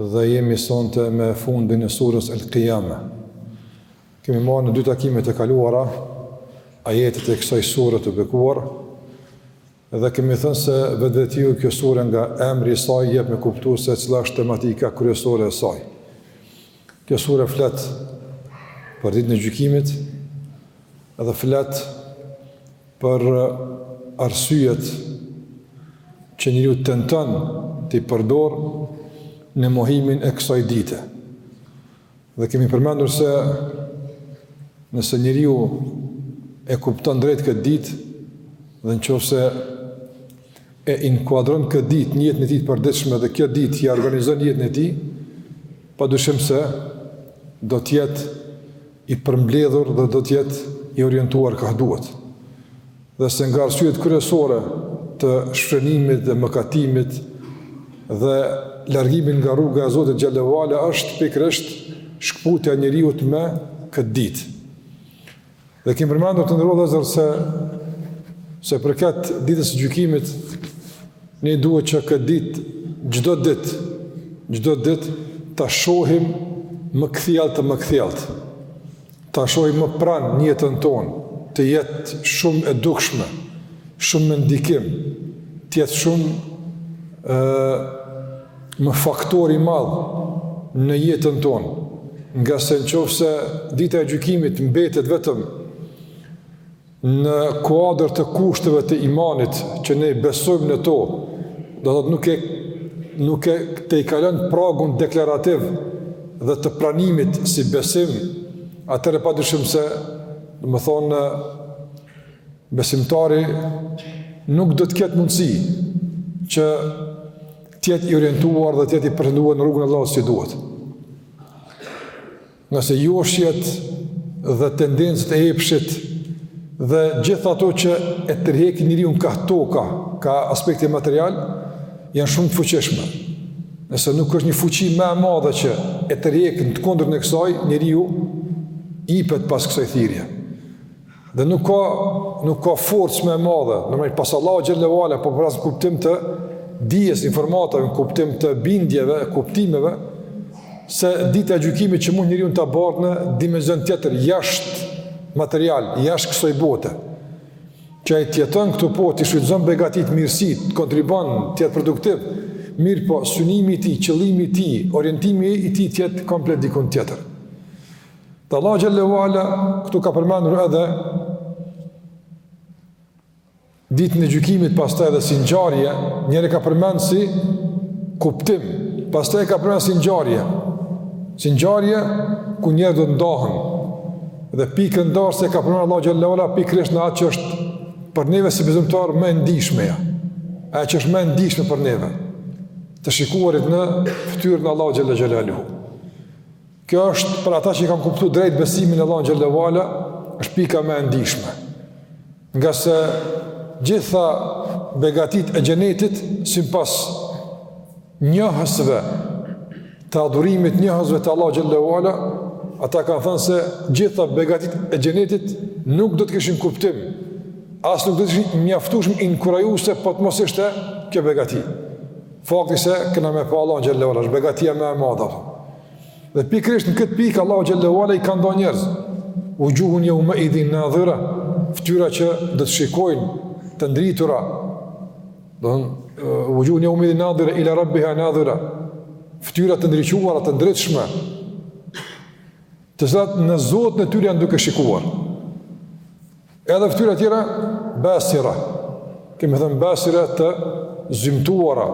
Dhe jemi sonte me fundin e surës El-Kijame. Kemi marrë në dy takimet e kaluara ajetet e kësaj sure të bekuar dhe kemi thënë se vetvetiu kjo sure nga emri i saj jep me kuptu se cila është tematika kryesore e saj. Kjo sure flet për ditën e gjykimit dhe flet Për arsyet që njeriu tenton t'i përdor në mohimin e kësaj dite. Dhe kemi përmendur se nëse njeriu e kupton drejt këtë ditë dhe në qoftë se e inkuadron këtë ditë në jetën e tij të përditshme dhe kjo ditë ia organizon jetën e tij, padyshim se do të jetë i përmbledhur dhe do të jetë i orientuar kah duhet. Dhe se nga arsyet kryesore të shfrenimit dhe mëkatimit dhe largimit nga rruga e Zotit Xhel-le ue ala është pikërisht shkëputja e njeriut me këtë ditë. Dhe kemi përmendur të nderuar vëllezër se sa i përket ditës së gjykimit Ne duhet që këtë ditë, çdo ditë, çdo ditë ta shohim më kthjellët e më kthjellët. Ta shohim më pranë në jetën tonë, të jetë shumë e dukshme, shumë me ndikim, të jetë shumë ë më faktor i madh në jetën tonë. Ngase në qoftë se dita e gjykimit mbetet vetëm Në kuadër të kushteve të imanit që ne besojmë në to, do të thotë nuk e, nuk e tejkalon pragun deklarativ dhe të pranimit si besim, atëherë padyshim se, domethënë, besimtari nuk do të ketë mundësi që të jetë i orientuar dhe të jetë i përqendruar në rrugën e Allahut si duhet. Ngase joshjet dhe tendencat e epshit dhe gjithë ato që e tërheqin njeriun kah toka, kah aspekti material, janë shumë të fuqishme. Nëse nuk është një fuqi më e madhe që e tërheq në të kundërtën e kësaj, njeriu jepet pas kësaj thirrje. Dhe nuk ka, nuk ka forcë më e madhe, domethënë pas Allahut Xhel-le ue ala, po flas në kuptim të dijes, informatave, në kuptim të bindjeve, kuptimeve, se dita e gjykimit që mund njeriun ta bartë në dimension tjetër, jashtë material, jashtë kësaj bote, që ai të jeton këtu po, t'i shfrytëzon begatitë, mirësitë, të kontribon, të jetë produktiv, mirëpo, synimi i tij, qëllimi i tij, orientimi i tij të jetë komplet dikun tjetër. Dhe Allahu xhelle ve ala këtu ka përmendur edhe ditën e gjykimit pastaj edhe si ngjarje, njëherë e ka përmend si kuptim, pastaj e ka përmend si ngjarje, si ngjarje ku njerëzit do të ndahen, dhe pikë ndarëse ka përmend Allahu xhelle ve ala pikërisht atë që është për neve si besimtarë më e ndishmja, e që është më e ndishme për neve, të shikuarit në fytyrën e Allahut xhelle ve ala. Kjo është për ata që e kanë kuptuar drejt besimin në Allahun xhelle ve ala, është pika më e ndishme. Ngase gjitha begatitë e xhenetit sipas njohësve të adhurimit njohësve të Allahut xhelle ve ala, ata kanë thënë se gjitha begatitë e xhenetit nuk do të kishin kuptim. As nuk do të ishin mjaftueshëm inkurajuese po të mos ishte kjo begati. Fakti se kena me pa Allahun xhelle ve ala, është begatia më e madhe. Dhe pikërisht në këtë pikë Allahu xhelle ve ala i ka nda njerëzit. Vuxhuhun jeumeidhin nadira, fytyra që do të shikojnë të ndritura. Domethënë vuxhuhun jeumeidhin nadira ila rabbiha nadhira. Fytyra të ndriçuara, të ndritshme. Të cilat në Zotin e tyre janë duke shikuar. Edhe fytyra të tjera, basira, kemi thënë basira të zymtuara,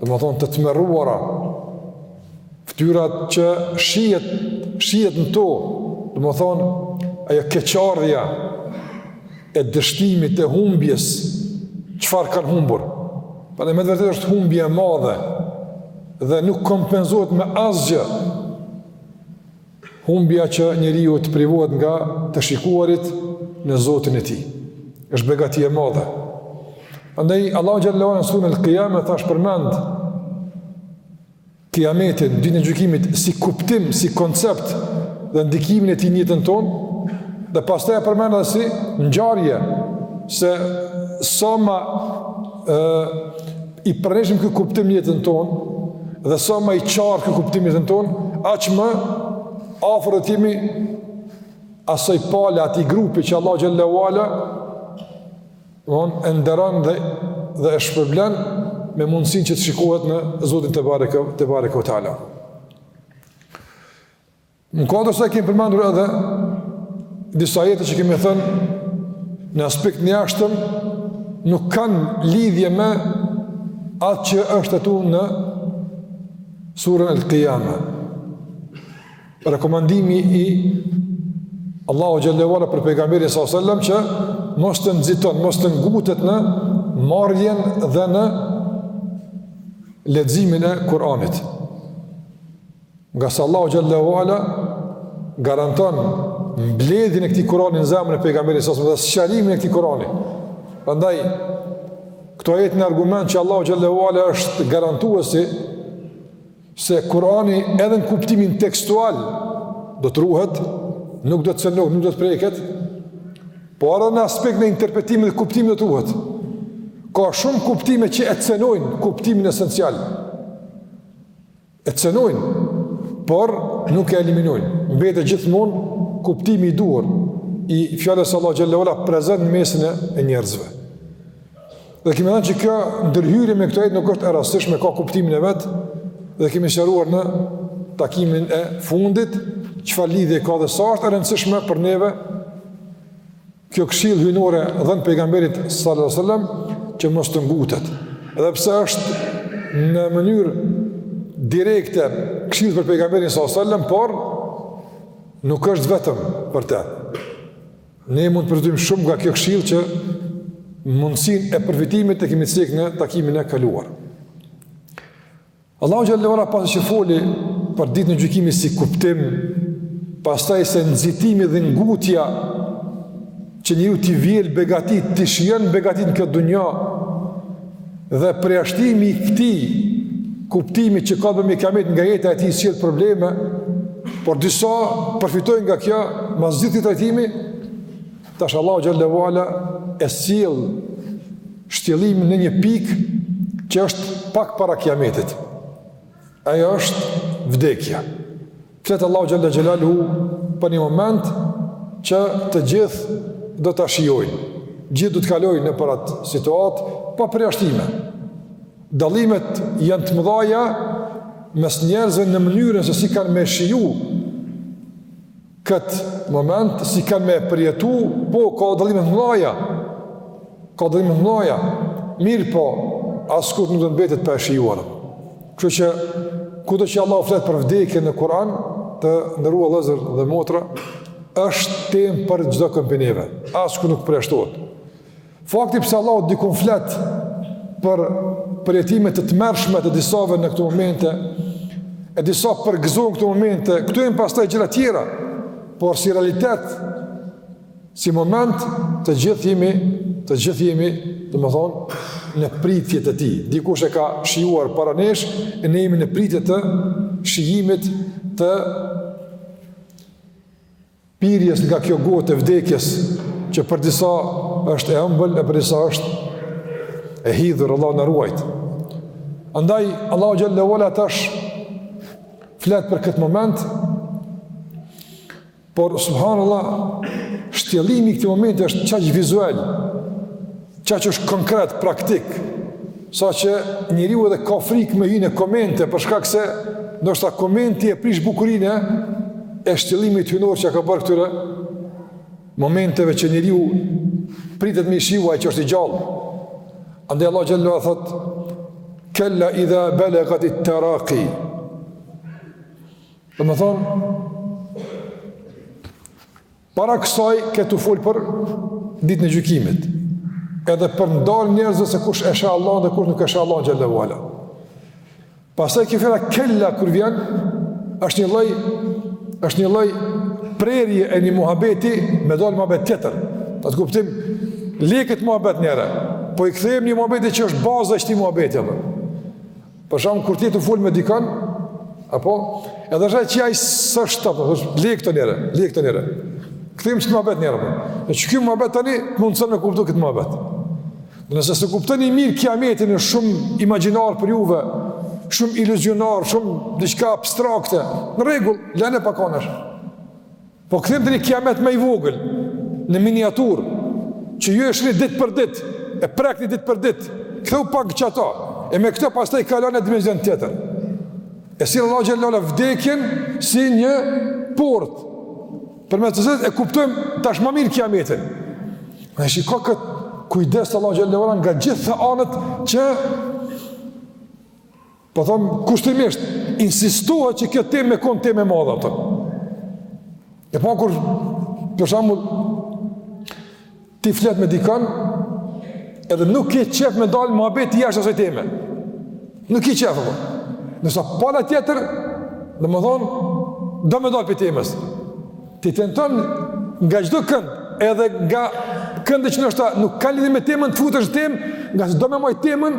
domethënë të tmerruara, fytyra që shihet, shihet në to, domethënë ajo keqardhja e dështimit e humbjes, çfarë kanë humbur. Pra dhe me të vërtetë është humbje e madhe dhe nuk kompensohet me asgjë. Humbja që njeriu të privohet nga të shikuarit në Zotin e tij është begati e madhe. Andaj Allahu xhelle ve ala në suren el Kijame thashë përmend kijametin, ditën e gjykimit si kuptim, si koncept dhe ndikimin e tij në jetën tonë dhe pastaj e përmend edhe si ngjarje se sa më ë I pranishëm ky kuptim në jetën tonë dhe sa më i qartë ky kuptim në jetën tonë, aq më afër të jemi asaj pale atij grupi që Allahu xhelle ve ala e, e nderon dhe, dhe e shpërblen me mundësinë që të shikohet në Zotin Tebareke ve Teala. Në këtë ders kemi përmendur edhe disa ajete që kemi thënë në aspektin e jashtëm nuk kanë lidhje me atë që është aty në suren el Kijame. Rekomandimi i Allahut xhelle ve ala për Pejgamberin s.a.s. që mos të nxiton, mos të ngutet në marrjen dhe në leximin e Kur'anit. Ngase Allahu xhelle ue ala garanton mbledhjen e këtij Kurani në zemrën e pejgamberit sa dhe sqarimin e këtij Kurani. Prandaj këto ajete janë argument që Allahu xhelle ue ala është garantuesi se Kurani edhe në kuptimin tekstual do të ruhet, nuk do të cenohet, nuk do të preket, por edhe në aspektin e interpretimit dhe kuptimit do të ruhet. Ka shumë kuptime që e cenojnë kuptimin esencial. E cenojnë, por nuk e eliminojnë. Mbetet gjithmonë kuptimi i duhur i fjalës së Allahut xhelle ue ala prezent në mesin e njerëzve. Dhe kemi thënë që kjo ndërhyrje me këto ajete nuk është e rastësishme, ka kuptimin e vet dhe kemi sqaruar në takimin e fundit çfarë lidhje ka dhe sa është e rëndësishme për neve Kjo këshillë hyjnore dhënë pejgamberit sallallahu alajhi wasallam që mos të ngutet. Edhe pse është në mënyrë direkte këshillë për pejgamberin sallallahu alajhi wasallam, por nuk është vetëm për të. Ne mund të përfitojmë shumë nga kjo këshillë që mundësinë e përfitimit e kemi cek në takimin e kaluar. Allahu xhelle ue ala pasi që foli për ditën e gjykimit si kuptim, pastaj se nxitimi dhe ngutja që njeriu t'i vjelë begatitë, t'i shijojë begatitë në këtë dunja, dhe përjashtimi i këtij kuptimi që ka të bëjë me kiametin nga jeta e tij sjell probleme, por disa përfitojnë nga kjo, mas gjithë këtij trajtimi, Tash Allahu xhelle ue ala e sjell shtjellimin në një pikë që është pak para kiametit. Ajo është vdekja. Flet Allahu xhelle xhelaluhu për një moment që të gjithë do ta shijojnë. Gjithë do të kalojnë nëpër atë situatë pa përjashtime. Dallimet janë të mëdhaja mes njerëzve në mënyrën se si kanë me shiju këtë moment si kanë me përjetu, po ka dallime të mëdhaja. Ka dallime të mëdhaja. Mirëpo, askush nuk do të mbetet pa e shijuar. Kështu që kudo që Allahu flet për vdekjen në Kur'an, të nderuar vëllezër dhe motra, është temë për çdokënd prej neve. Askush nuk përjashtohet. Fakti pse Allahu dikun flet për përjetime të tmerrshme të disave në këto momente, e disa i përgëzon në këto momente, këto janë pastaj gjëra të tjera, por si realitet, si moment, të gjithë jemi, të gjithë jemi, domethënë, në pritje të tij. Dikush e ka shijuar para nesh, e ne jemi në pritje të shijimit të pirjes nga kjo gotë e vdekjes, që për disa është e ëmbël, e për disa është e hidhur, Allahu na ruajt. Andaj, Allahu xhele ve ala tash flet për këtë moment, por, subhanallah, shtjellimi i këtij momenti është qaq vizuel, Qaq është konkret, praktik, saqë njeriu edhe ka frikë me hynë e komentu, për shkak se ndoshta komenti e prish bukurinë e shtjellimit hyjnor që ka bërë këtyre momenteve që njeriu pritet me i shiju sa është i gjallë. Andaj Allah xhele ve ala thotë, kella idha belegatit-teraki. Domethënë, Para kësaj ke tu fol për ditën e gjykimit. Edhe për ndarjen e njerëzve se kush e sheh Allahun dhe kush nuk e sheh Allahun xhele ve ala. Pastaj kjo fjala kella kur vjen, është një lloj është një lloj prerje e një muhabeti me dalë n'muhabet tjetër. Do t'kuptim, le kët muhabet njëherë, po i kthehemi një muhabeti që është baza e qëtij muhabeti. Apo. Për shembull, kur ti je tu fol me dikon, apo, edhe sheh që ai s'është, apo, le këto njëherë, le këto njëherë. Kthehemi qëti muhabeti njëherë, apo. E qëky muhabet tani, mundëson me kuptu këtë muhabet. Dhe nëse s'e kuptoni mirë kiametin, është shumë imagjinar për juve, shumë iluzionar, shumë diçka abstrakte, në rregull, lëne pak anash. Po kthehemi te një kiamet më i vogël, në miniaturë, që ju e shihni ditë për ditë, e prekni ditë për ditë, kthehu pak qato, e me këto pastaj kalon në dimension të tjetër. E sjell Allah xhele ve ala vdekjen si një portë, përmes të cilës e kuptojmë tash ma mirë kiametin. Dhe shiko këtë kujdes të Allah xhele ve ala nga gjithë anët që Po themi, kushtimisht, insistohet që kjo temë me konë temë e madhe, apo. E pa kur, për shembull, ti flet me dikon, edhe nuk ke qejf me dalë muhabeti jashtë asoj teme. Nuk ke qejf, apo. Ndërsa pala tjetër, domethënë, do me dalë prej temës. Ti tenton nga çdo kënd, edhe nga këndet që ndoshta nuk kanë lidhje me temën, të futesh në temë, ngase do me majt temën,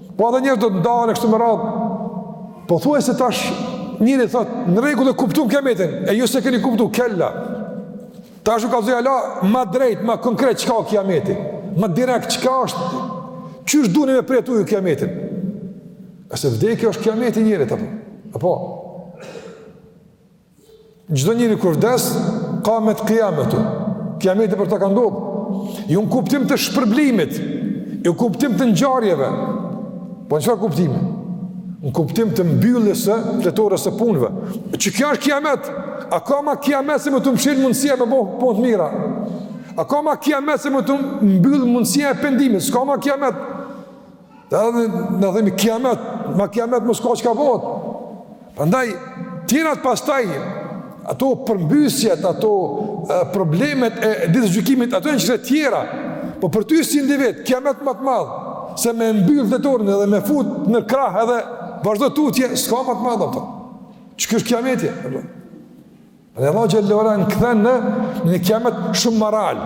Po edhe njerëzit do të ndahen kështu me radhë. Pothuajse tash njeri thotë, në rregull e kuptuam kiametin, e jo s'e keni kuptuar kella. Tash u kallzoj Allah më drejt, më konkret çka kiameti. Më direkt çka është? Qysh duni me pritë ju kiametin? Se vdekja është kiameti i njerit, apo? Apo Çdo njeri kur vdes, kamet kiametu. Kiameti për të ka ndodhë. Jo në kuptim të shpërblimit, jo në kuptim të ngjarjeve. Po në çfarë kuptimi? Në kuptim të mbylljes së fletores së punëve. Qeky është kiamet? A ka ma kiamet se me t'u mshirë mundësia me bo punë të mira? A ka ma kiamet se me t'u mbyllë mundësia e pendimit? S'ka ma kiamet? Edhe na themi kiamet, ma kiamet më s'ka çka bëhet. Prandaj, tjerat pastaj, ato përmbysjet, ato problemet e ditës gjykimit, ato janë çështje tjera, po për ty si individ, kiamet ma të madh, se me mbyllë fletoren edhe me fut në krah edhe vazhdo tutje, s'ka ma të madh, a kupton. Qeky është kiameti, a kupton. Dhe Allahu xhelle ve ala na kthen në një kiamet shumë ma real,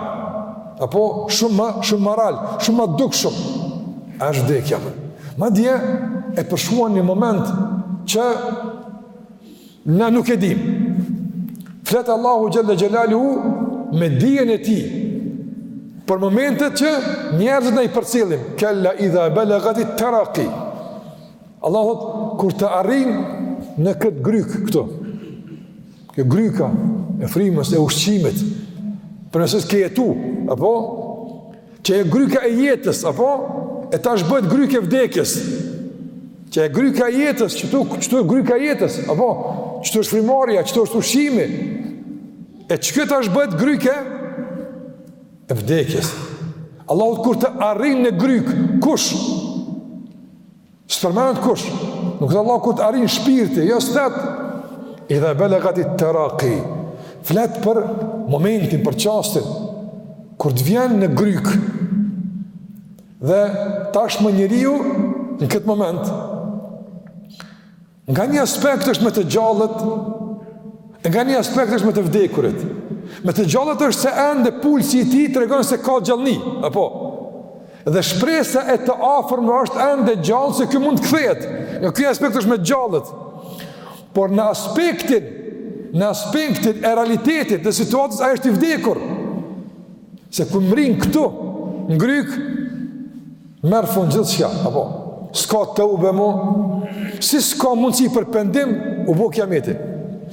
apo shumë ma, shumë ma real, shumë ma të dukshëm, e është dhe kiamet. Madje e përshkruan një moment që na nuk e dimë. Flet Allahu xhelle xhelaluhu me dijen e tij, për momentet që njerëzit na i përcjellim, kella idha belegatit teraki, Allahu thotë, kur të arrin në këtë grykë këtu, kjo gryka e frymës e ushqimit, përmes saj ke jetu, apo, që e gryka e jetës, apo, e tash bëhet grykë e vdekjes, që e gryka e jetës, qëtu, qëtu e gryka e jetës, apo, qëtu është frymëmarrja, qëtu është ushqimi, e qekjo tash bëhet grykë e vdekjes. Allahu thotë kur të arrin në grykë, kush? S'përmendet kush, nuk tha Allahu kur të arrin shpirti, jo s'thotë, idha belegatit teraki, flet për momentin, për çastin, kur të vjen në grykë, dhe tashmë njeriu, në këtë moment, Nga një aspekt është me të gjallët, e nga një aspekt është me të vdekurit. Me të gjallët është se ende pulsi i tij tregon se ka gjallni, apo? Dhe shpresa e të afërmve është ende gjallë se ky mund të kthehet. Nga ky aspekt është me të gjallët. Por në aspektin, në aspektin e realitetit dhe situatës, ai është i vdekur. Se kur mrrin këtu, në grykë, Merr fund gjithçka, apo? S'ka teube mo, si s'ka mundësi për pendim, u bo kiameti.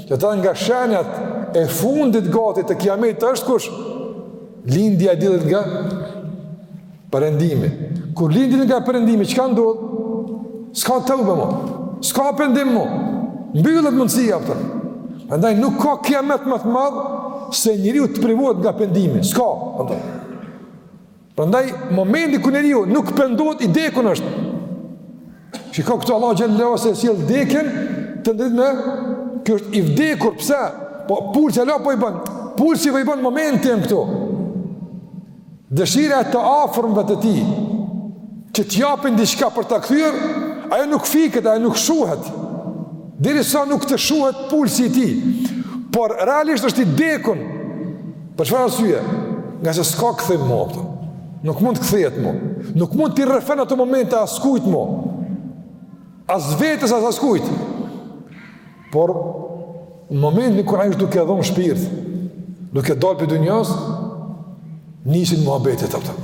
Qata nga shenjat e fundit gati të kiametit është kush? Lindja e diellit nga perëndimi. Kur lind dielli nga perëndimi, çka ndodh? S'ka teube mo, s'ka pendim mo, mbyllet mundësia, a kupton. Andaj nuk ka kiamet ma të madh se njeriu të privohet nga pendimi, s'ka, andaj. Prandaj momenti kur njeriu nuk pendohet i dekun është. Shiko këtu Allahu xhallahu se si e sjell dekën të nderuarit e mi, ky është i vdekur pse? Po pulsi apo po i bën? Pulsi po i bën momentin këtu. Dëshira e të afërmve të tij që të japin diçka për ta kthyer, ajo nuk fiket, ajo nuk shuhet. Derisa nuk të shuhet pulsi i tij. Por realisht është i dekun. Për çfarë arsye? Ngase s'ka kthim më, a kupton. Nuk mund të kthehet më. Nuk mund t'i rrëfen ato momente askujt më. As vetes as askujt. Por, në momentin kur ai është duke dhonë shpirt, duke dalë prej dynjasë, nisin muhabetet, a kupton.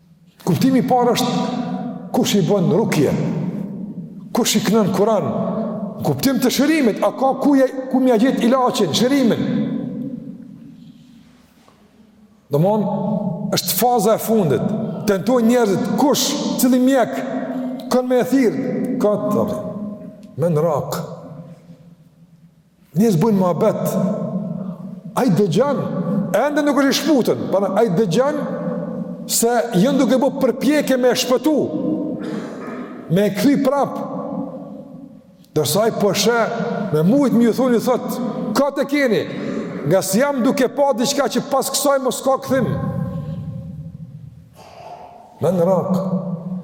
Kuptimi i parë është kush i bën rukje, kush i knon kuran, kuptim të shërimit, a ka ku, ku me ia gjetë ilaçin, shërimin. Domethonë, është faza e fundit, tentojnë njerëzit, kush, cili mjek, kanë me e thirrë, këtë, men rak, Njerëz bojnë muhabet, ai dëgjon, ende nuk është i shkëputun, por ai dëgjon se janë duke bo përpjekje me e shpëtu, me e kthy prapë, ndërsa ai po sheh, po me mujtë me ju thonë, ju thotë, kot e keni, ngase jam duke pa diçka që pas kësaj më s'ka kthim, men rak,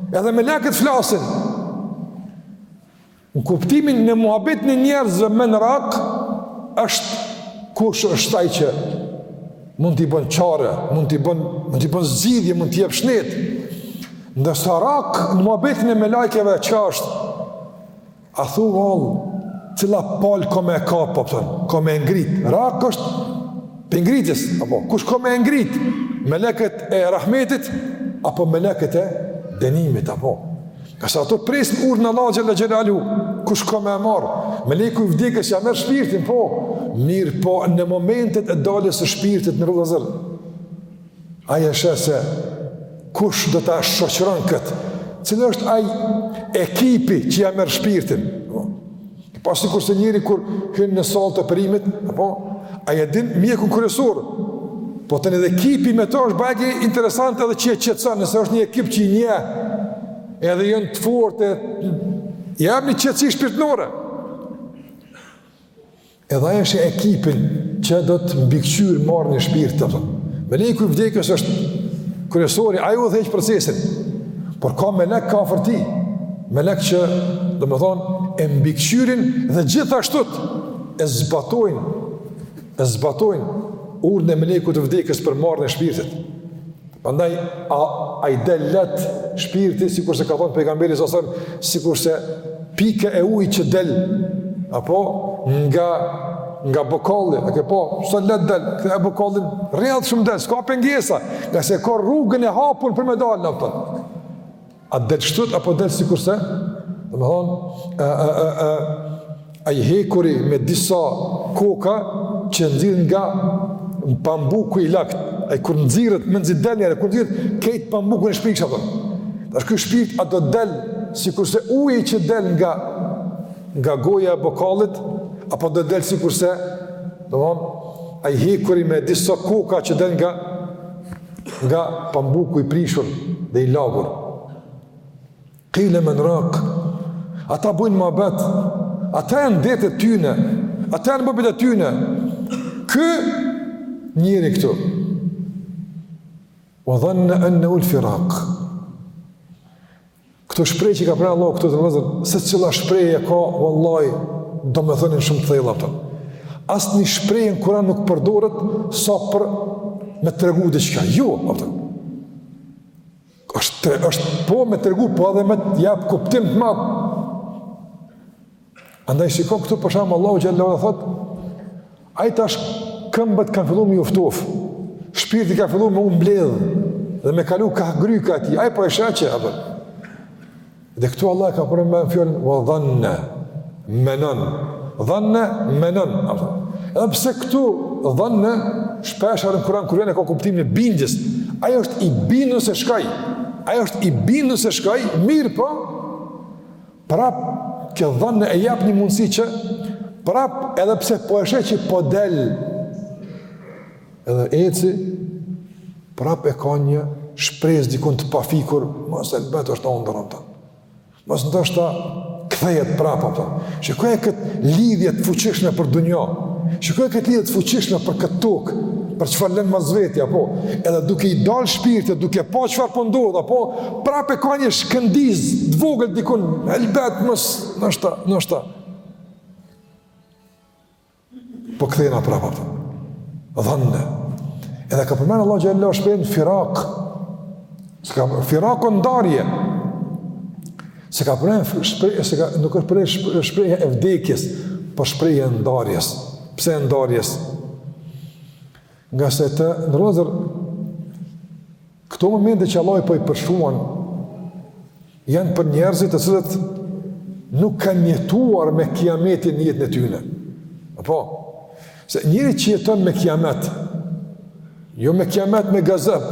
edhe melekët flasin, Në kuptimin në muhabetin e njerëzve men rak, është kush është ai që mund t'i bën çare, mund t'i bën, mund t'i bën zgjidhje, mund t'i jep shnet. Ndërsa rak në muhabetin e melaikeve çka është, a thu vallë, cila palë ka me e kap, po kupton, ka me e ngrit. Rak është prej ngritjes, apo, kush ka me e ngrit, melekët e rahmetit, apo melekët e dënimit, apo. Ngase ato presin urdhër nga Allahu xhelle xhelaluhu, kush ka me e marrë, meleku i vdekjes që ia merr shpirtin, po, mirëpo në momentet e daljes së shpirtit nderuar vëllezër. Ai e sheh se kush do ta shoqëron këtë, cili është ai ekipi që ia merr shpirtin, Po sikurse njeriu kur hyn në sallë të operimit, apo ai e din mjekun kryesor. Po tani edhe ekipi me to është bajagi interesante edhe që e qetëson, nëse është një ekip që i njeh, edhe janë të fortë, i jep një qetësi shpirtnore. Edhe ai e sheh ekipin që do të mbikëqyr marrjen e shpirtit apo. Meleku i vdekjes është kryesori, ai udhëheq procesin. Por ka melek afër tij. Melekë që, domethënë, e mbikëqyrin dhe gjithashtut e zbatojnë, e zbatojnë urdhrin e melekut të vdekjes për marrjen e shpirtit. Andaj, a, a i del lehtë shpirti, sikurse ka thonë pejgamberi sasën, sikurse pika e ujit që del, apo nga, nga bokalli, a ke pa sa lehtë del, ktheje bokallin, rrjedh shumë del, s'ka pengesa, ngase ka rrugën e hapun për me dalë, a kupton. A del kështu apo del sikurse, domethënë, a, a, a, a, ai hekuri me disa koka që nxirret nga pambuku i lagt, ai kur nxirret, mezi del njëherë, kur nxirret, krejt pambukun e shprish, apo. Tash ky shpirt, a do del sikurse uji që del nga, nga goja e bokallit, apo do del sikurse, domethënë, ai hekuri me disa koka që del nga nga pambuku i prishur dhe i lagur. Kile men rak, ata bojnë muhabet, ata janë në dertet e tyne, ata janë në muhabetet e tyne. Ky njeri këtu, wa dhanna annahul firak, Këto shprehje që ka prej Allah, këto të vëzër, secila shprehje ka, vallahi, domethënie shumë të thella, a kupton. Asnjë shprehje në Kuran nuk përdoret, sa për me tregu diçka. Jo, a kupton. Është, është për me tregu, po edhe me të japë kuptim të madh. Andaj shiko këtu për shembull Allahu xhallahu thotë, ai tash këmbët kanë filluar me iu ftoh. Shpirti ka filluar me u mbledh dhe me kalu kah gryka e tij. Ai po e sheh që, apo. Dhe këtu Allah ka përmend fjalën, wa dhanna, menon, dhanna, menon, apo. Edhe pse këtu dhanna, shpeshherë në Kuran, kur vjen e ka kuptimin e bindjes, ai është i bindun se shkoi, ai është i bindun se shkoi, mirëpo, Prap kjo dhanne e jap një mundësi që prap edhe pse po e sheh që po del edhe eci prap e ka një shpresë dikun të pafikur, mos elbet është ndër ata. Mos ndoshta kthehet prap, a kupton. Shikoje këtë lidhje të fuqishme për dunja. Shikoje këtë lidhje të fuqishme për këtë tokë, për çfarë lën mas vetes, po. Edhe duke i dal shpirti, duke pa çfarë po ndodh, apo Prap e ka një shkëndiz të vogël dikun, elbet mos, ndoshta, ndoshta. Po kthena prap, a kupton. Dhanne. Edhe ka përmend Allahu xhallahu shprehjen firak. S'ka, firaku ndarje. S'e ka përmend shprehjen, s'e ka, nuk është përmend shprehja e vdekjes, po shprehja e ndarjes. Pse e ndarjes? Ngase të nderuar vëllezër, këto momente që Allahu po i përshkruan, janë për njerëzit të cilët nuk kanë jetuar me kiametin në jetën e tyne. Apo, se njeri që jeton me kiamet, jo me kiamet me gazep,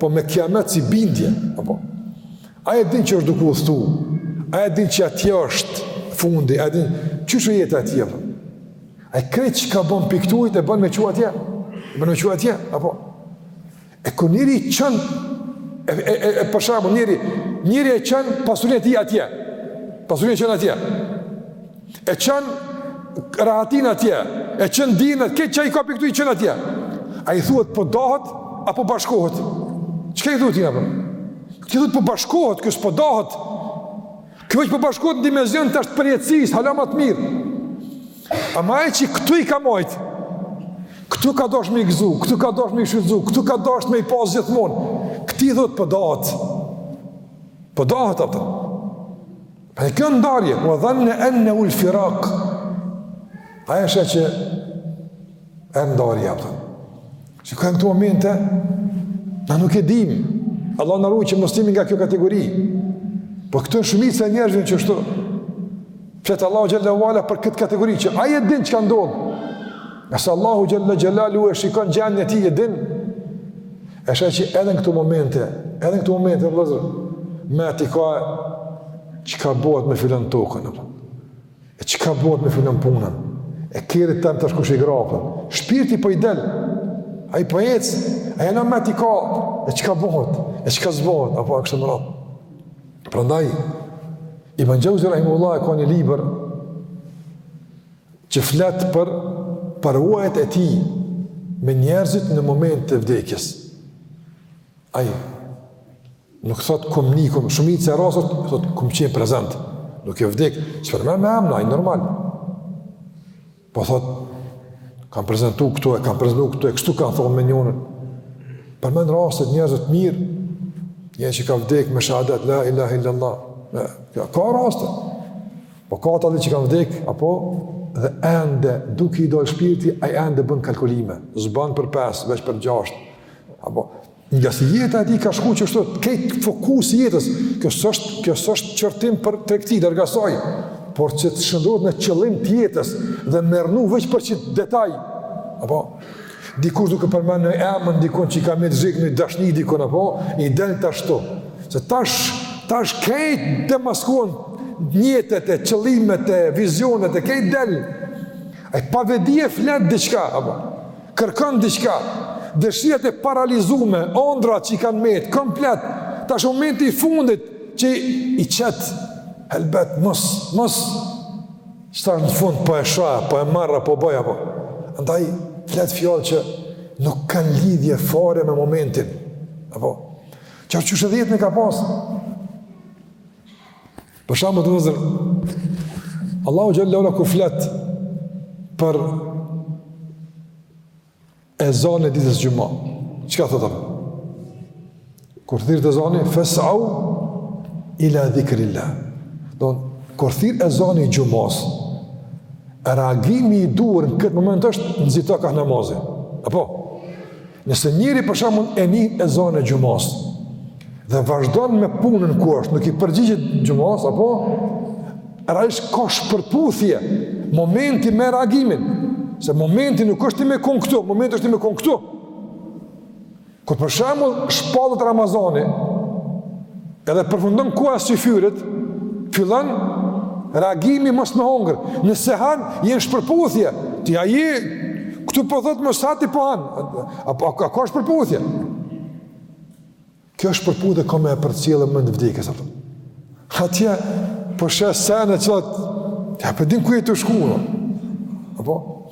po me kiamet si bindje, apo, ai e din që është duke udhëtu, ai e din që atje është fundi, ai e din që është jeta atje, apo, Ai krejt çka bon për këtu e bon me çu atje? E bon me çu atje, apo? E kur njeri i çon, e, e, e, e për shembull, njeri, njeri e çon pasurinë e tij atje, pasurinë e çon atje, e çon rahatinë atje, e çon dinët, krejt që i ka për këtu i çon atje, a i thuhet po dahet, apo bashkohet? Çka i thuhet këtina pra? Këtij i thuhet po bashkohet, ky s'po dahet, Ky po bashkohet në dimension tash të përjetësisë, hala më të mirë. Ama ai që këtu i ka mbajt, këtu ka dasht me i gëzu, këtu ka dasht me i shfrytëzu, këtu ka dasht me i pas gjithmonë, këtij i thuhet po dahet, po dahet prej atyne. E kjo ndarje, ue dhanne ennehul firak, ai e sheh që erdh ndarja, apo. Çka në këto momente, na nuk e dim. Allah na ruajt që mos jemi nga kjo kategori. Po këto shumica e njerëzve që ashtu flet Allahu xhelle ue ala për këtë kategori që ai e din çka ndodh. Ngase Allahu xhelle xhelaluhu e shikon gjendjen e tij e din. E sheh që edhe në këto momente, edhe në këto momente vëllezër, mendtë i ka çka bëhet me filan tokën apo. E çka bëhet me filan punën? E keri tem tash kush i grah? Shpirti po i del. Ai po ec. Ai hala mendtë i ka. E çka bëhet? E çka s'bohet? Apo kështu me radhë. Prandaj Ibn Xhevzi rahimehullah e ka një libër që flet për përvojat e tij me njerëzit në moment të vdekjes. Ai Nuk thot kom ni, kom, shumicën e rasteve thot kom qenë prezent. Nuk e vdek, s'i përmend me emna ai normal. Po thot kam prezentu këtu, e kam prezentu këtu, e kështu kanë thonë me njënën. Përmend rastet njerëz të mirë, një që ka vdek me shehadet la ilaha illallah. Ja, ka raste. Po ka të atillë që ka vdek apo dhe ende duke i dalë shpirti, ai ende bën kalkulime, s'bën për 5, veç për 6. Apo Ngase jeta e tij ka shku qashtu krejt fokus jetës, kjo s'është, kjo s'është qortim për tregti, larg asaj, por që të shndërrohet në qëllim të jetës dhe me jetu veç për qat detaj, apo, dikush duke përmend një emën, dikun që i ka mbet ishik, në dashni dikun, apo, i del qashtu, se tash, tash krejt demaskohen nijetet e qëllimet e vizionet e krejt del, e pa vetëdije flet diçka, apo, Kërkon diqka, dëshirat e paralizume, ondrat që i kanë metë, komplet, tash është momenti i fundit që i qet helbet mos, mos çfarë në fund po e shoha, po e marra, po boj, apo. Andaj flet fjalë që nuk kanë lidhje fare me momentin. Apo çfarë çështë dhjetë në ka pas? Për shembull vëllezër, Allahu xhel-le ue ala kur flet për ezanin e ditës xhuma. Çka thotë? Kur thirret ezani fesau ila dhikrillah. Don kur thirret ezani i xhumos, reagimi i duhur në këtë moment është nxito kah namazi. Apo Nëse njëri për shembull e nin ezanin e xhumas dhe vazhdon me punën ku është, nuk i përgjigjet xhumas apo realisht ka shpërputhje momenti me reagimin. Se momenti nuk është ti me kon këtu, momenti është ti me kon këtu. Kur për shembull shpallet Ramazani, Edhe përfundon koha e syfyrit, fillon reagimi mos me hongër. Nëse han, je në shpërputhje. Ti, ai këtu po thotë mos ha, ti po han. A, a, a ka shpërputhje? Kjo shpërputhje ka me e përcjellë momentin e vdekjes. Atje po sheh sene që atë, a po e din ku je tu shku. Apo?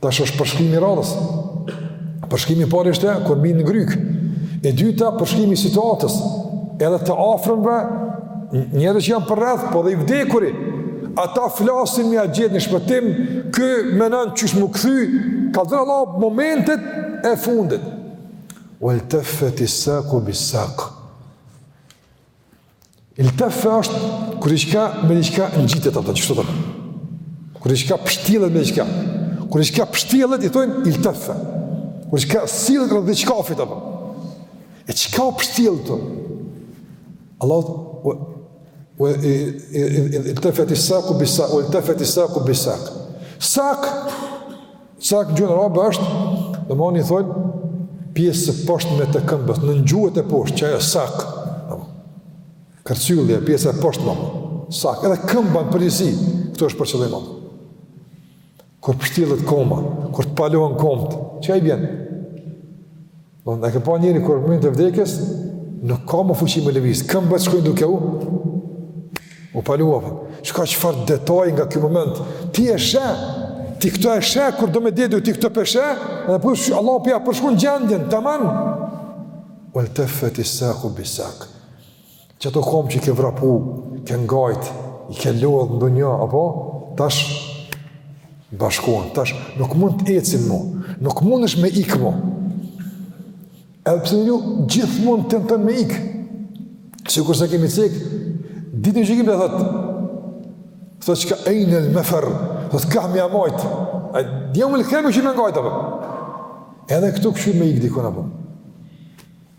Tash është përshkrimi i radhës. Përshkrimi i parë ishte kur mbrrin në gryk. E dyta përshkrimi i situatës. Edhe të afërmve njerëz që janë përreth, po dhe i vdekuri. Ata flasin me ja gjet një shpëtim, ky mendon qysh m'u kthy, kallxon Allahu momentet e fundit. Wal tafati saqu bisaq. Iltef është kur diçka me diçka ngjitet apo qështu. Kur diçka pështillet me diçka. Kur diçka pështillet i thonë iltef. Kur diçka sillet rreth diçkafit apo. E çka po pështillet? Allahu: wal tafati saqu bisaq, wal tafati saqu bisaq. Sak Sak në gjuhën arabe është, domethënë i thonë, pjesës së poshtme të këmbës, nën gjunjët e poshtë, qajo sak, kërcyllja, pjesa e poshtme, sak, edhe këmba në përgjithësi, këtu është për qëllim. Kur pështillet koma, kur të palohen komët, çka i bjen? Don e ke pa njeri kur momenti i vdekjes, nuk ka më fuqi me lëviz. Këmbët shkojnë duke u u palua. Po. Çka çfarë detaj nga ky moment? Ti e sheh. Ti këto e sheh kur do me dedu ti këto po e sheh, dhe po Allahu po ja përshkrun gjendjen, tamam. Ul tafati saqu bisak. Qato komë që i ke vrapu, ke ngajt, i ke lodhë në dunja, apo? Tash, bashkohen, tash, nuk mund të ecin mo, nuk mundesh me ikë mo. Edhe pse njeri gjithmonë tenton me ikë, sikurse e kemi cek, ditën e kijametit thotë, thotë çka ejnel mefer, thotë kah me ia majtë, a djemë lë kemi që me ngajtë, apo. Edhe këtu kshu me ikë dikona, apo.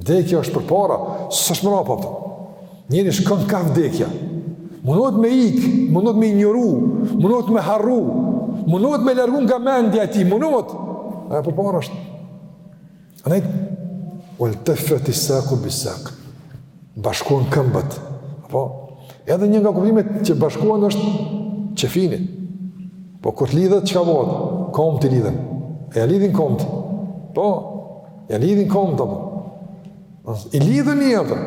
Vdekja është përpara, s'është mrapa teje. Njeri shkon kah vdekja. Munohet me ik, munohet me injoru, munohet me harru, munohet me largu nga mendja e tij, munohet. Ajo përpara është. A nejtë, vel teffetis saku bis sak. Bashkohen këmbët. Apo, edhe një nga kuptimet që bashkohen është qefini. Po, kur t'lidhet, çka bëhet? Komt lidhen. Ja lidhin komt? Po, Ja lidhin komt, apo. I lidhen një jetë.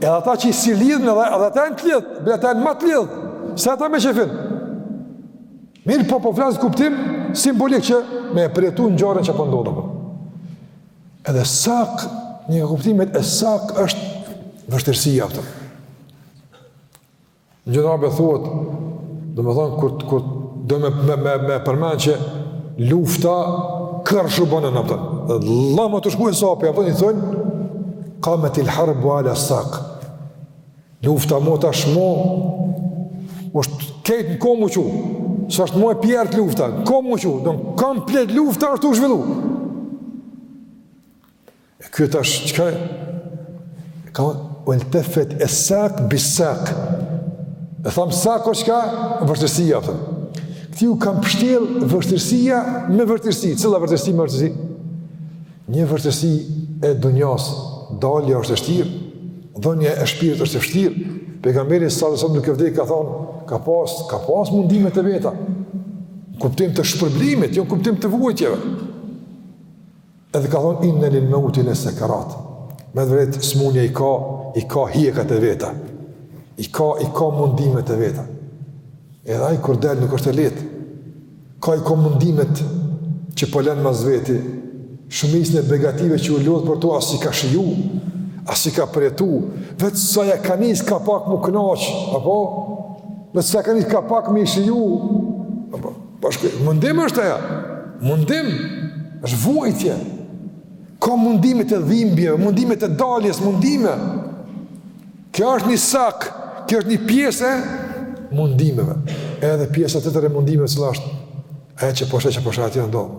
Edhe ata që s'i lidhin edhe, edhe ata janë të lidhë, po ata janë ma të lidhë se ata me qefin. Mirëpo po flas kuptim simbolik që me e përjetu ngjarjen që po ndodh. Po edhe sak një nga kuptimet e sak është vështirësi, apo. N'gjuhën arabe thuhet, domethonë, kur, kur do me, me, me, me përmen që lufta kërë shu bënë në pëtën. Dhe la më të shku e sapi, apëtën i thonë, kametil harbu ala sak. Lufta mo tash mo, është krejt në komë u çu, se është më e pjertë lufta, n'komë u çu, domethonë komplet lufta është u zhvillu. E kjo tash çka vel teffetis saku bis sak. E thamë sak o çka vështirësia, apo. Iu ka mpshtjell vështirësia me vështirësi, cila vështirësi me vështirësi? Një vështirësi e dunjas, dalja është e shtirë, dhënja e shpirtit është e shtirë. Pejgamberi sallallahu alajhi wasallam duke vdekë ka thonë, ka pas, ka pas mundimet e veta. Kuptim të shpërblimit, jo kuptim të vuajtjeve. Edhe ka thonë inna lil mauti la sakarat. Me t'vërtet smunja i ka i ka hjekat e veta. I ka i ka mundimet e veta. Edhe ai kur del nuk është e lehtë. Ka i ka mundimet që po lën mas veti. Shumicën e begative që u lodh për to as i ka shiju, as i ka përjetu. Vetë sa ja ka nis ka pak m'u knaq, apo? Vetë sa ja ka nis ka pak me i shiju. Apo? Bashkë, mundim është ajo. Mundim është vuajtje. Ka mundimet e dhimbjeve, mundimet e daljes, mundime. Kjo është një sak, kjo është një pjesë e mundimeve. Edhe pjesa tjetër e mundimeve cila është ajo që po sheh që po sheh atje në ndohë.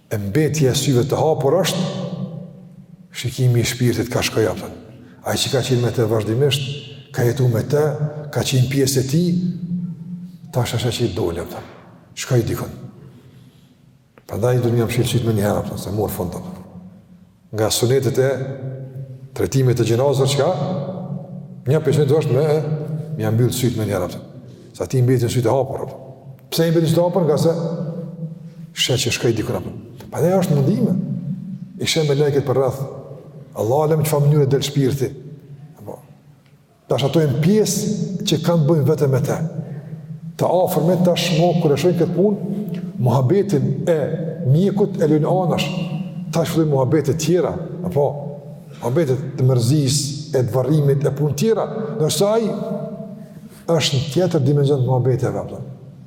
E mbetja e syve të hapur është, shikimi i shpirtit ka shkoj, a kupton. Ai që ka qenë me të vazhdimisht, ka jetu me të, ka qenë pjesë e tij, tash e sheh që i dol, a kupton. Shkoj dikun. Prandaj duhet me ja mshel sytë menjëherë, a kupton, se mori fund, a kupton. nga sunetet e trajtimit të xhenazes çka, një prej suneteve është me e, me ja mbyll sytë menjëherë, sa t'i mbetin sytë e hapur, pse i mbetin sytë e hapur, ngase sheh që shkoj dikun, apo. Po edhe është mundime, i sheh melaiket përreth, Allahu alem çfarë mënyre del shpirti, Tash ato janë pjesë që kanë të bëjnë vetëm me te. Të afërmit tashmo, kur e shohin këtë punë, muhabetin e mjekut e lëjnë anash, tash fillojnë muhabetet tjera, apo, muhabetet e mërzisë, e të varrimit, e punët tjera, ndërsa ai është në tjetër dimenzion të muhabeteve, apo.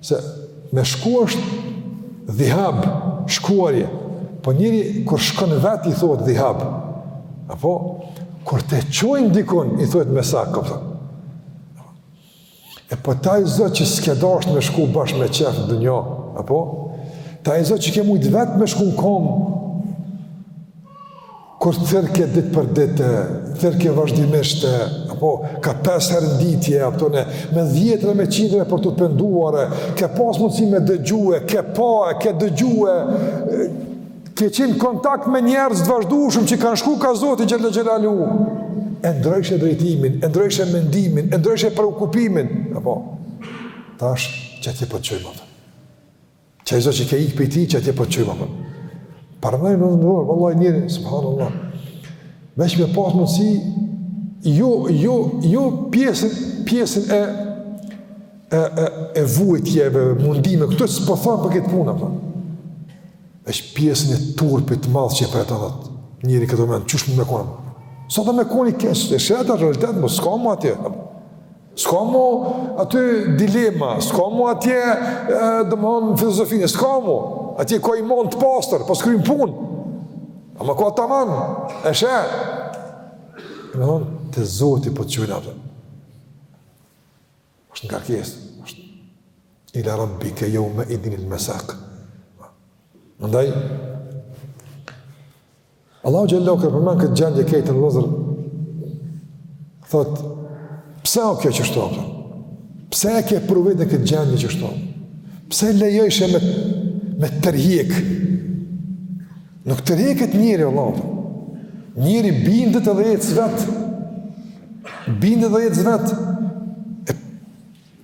se me shku është dhihab, shkuarje, po njeri kur shkon vet i thohet dhihab, apo kur të çojnë dikun, i thohet mesak, kupton. E po te ai Zot që s'ke dasht me shku bashkë me qef në dunja, apo te ai Zot që ke mujt vet me shku në komë, Kur të thirrke ditë për ditë, të thirrke vazhdimisht, apo ka pesë herë në ditë, a kupton, me dhjetëra me qindra herë për t'u penduar, ke pas mundësi me dëgjue, ke pa, ke dëgjue, ke qenë kontakt me njerëz të vazhdueshëm që kanë shku ka Zoti Xhel-le Xhelaluhu, e ndrrojshe drejtimin, e ndrrojshe mendimin, e ndrrojshe preokupimin, apo, tash qatje po të çojmë, apo. Qaj Zot që ke ikë prej tij, qatje po të çojmë, apo. Parëmaj me vëndërë, vëlla, njeri, subhanallah. Veç me pasë mundësi, jo, jo, jo pjesën, pjesën e, e, e, e vujtjeve, mundimeve, këtu s'po thom për këtë punë, apo. Veç pjesën e turpit të madh që e përjeton njeri këtë moment, qysh o me konë? Sado me konë i keq, e sheh atë realitet, më s'ka më atje. S'ka mo aty dilema, s'ka mo atje, domethonë, filozofime, s'ka mo, atje ka iman të pastër, po s'kryn punë, ama ka taman, e sheh, domethonë, te Zoti po të çojnë, atje. Është ngarkesë, është, ila rabbike jeumeidhinil mesak, andaj, Allahu Xhel-le kur e përmend këtë gjendje krejt në lozër, thot, pse o kjo qështu, apo? Pse e ke pru veten në këtë gjendje qështu, apo? Pse lejojshe me, me të tërhjek? Nuk tërhjeket njeri, Allah. Njeri bindet edhe ecë vetë. Bindet edhe ecë vetë.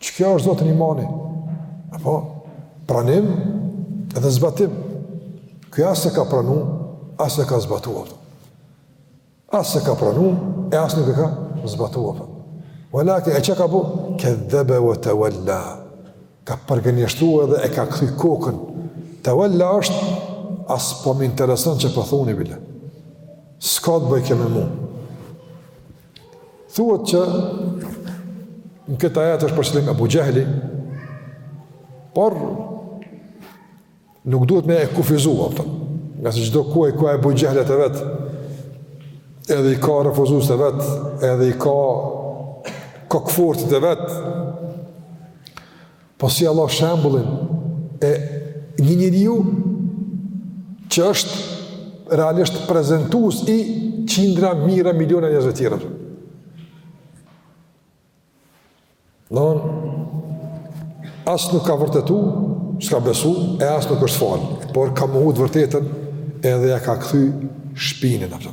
Që kjo është domethënë imani, apo pranim edhe zbatim. Ky as s'e ka pranu, as s'e ka zbatu, apo. As s'e ka pranu, e as nuk e ka zbatu, apo. Ve lakin, e çka ka bo? Kedhdhebe ve tevella. Ka përgënjeshtru edhe e ka kthy kokën. Tevella është, as s'po më intereson çka po thuni, po bile. S'ka të boj kjo me mu. Thuhet që në këtë ajet është për qëllim Ebu Xhehli, por nuk duhet me e kufizu, apo, ngase çdo kohë i ka Ebu Xhehlat e vet, edhe i ka refuzusit e vet, edhe i ka kokëfortit e vet, Po sjell Allahu shembullin e një njeriu që është realisht prezentues i qindra mijëra miliona njerëzve të tjerë. Domethënë as nuk ka vërtetu, s'ka besu e as nuk është fal, por ka mohu të vërtetën edhe ja ka kthy shpinën apo.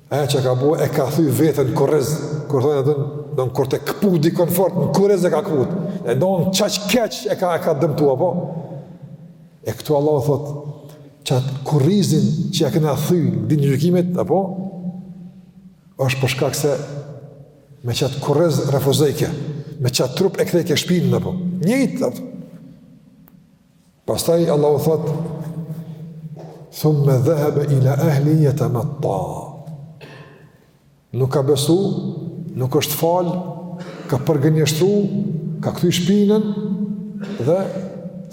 Ai çka ka bo e ka thy veten n'kurriz, kur thojnë atë, domethënë kur të këput dikon fort, në kurriz e ka këput, e domethënë qaq keq e ka, e ka dëmtu, apo? E këtu Allahu thot, qatë kurrizin që ja kena thy ditën e gjykimit, apo? është për shkak se me qatë kurriz refuzojke, me qatë trup e kthejke shpinën, apo? Njëjtë, apo? Pastaj Allahu thot: "Thumma dhahaba ila ahli yatamatta." Nuk ka besu, nuk është fal, ka përgënjeshtru, ka kthy shpinën dhe